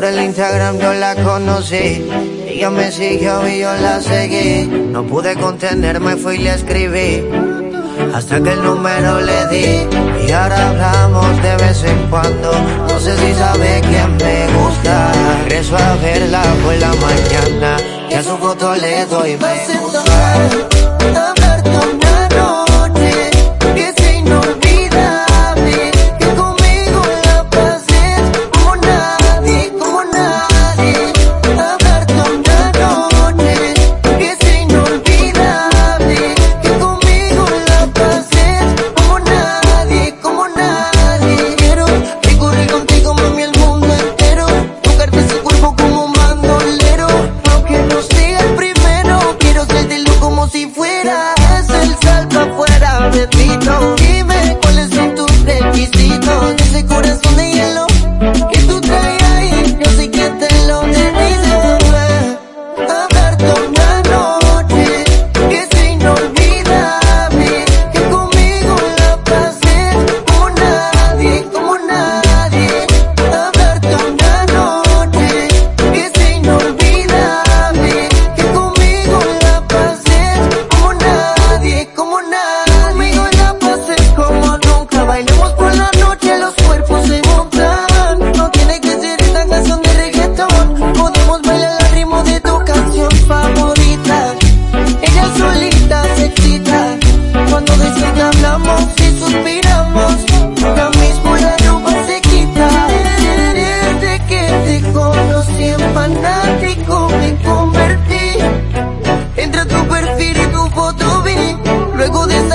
Por el Instagram yo la conocí. Ella me siguió y yo la seguí. No pude contenerme, fui y le escribí. Hasta que el número le di. Y ahora hablamos de vez en cuando. No sé si sabe quién me gusta. Regreso a verla por la mañana. Y a su foto le doy me perfil y tu foto vi. Luego de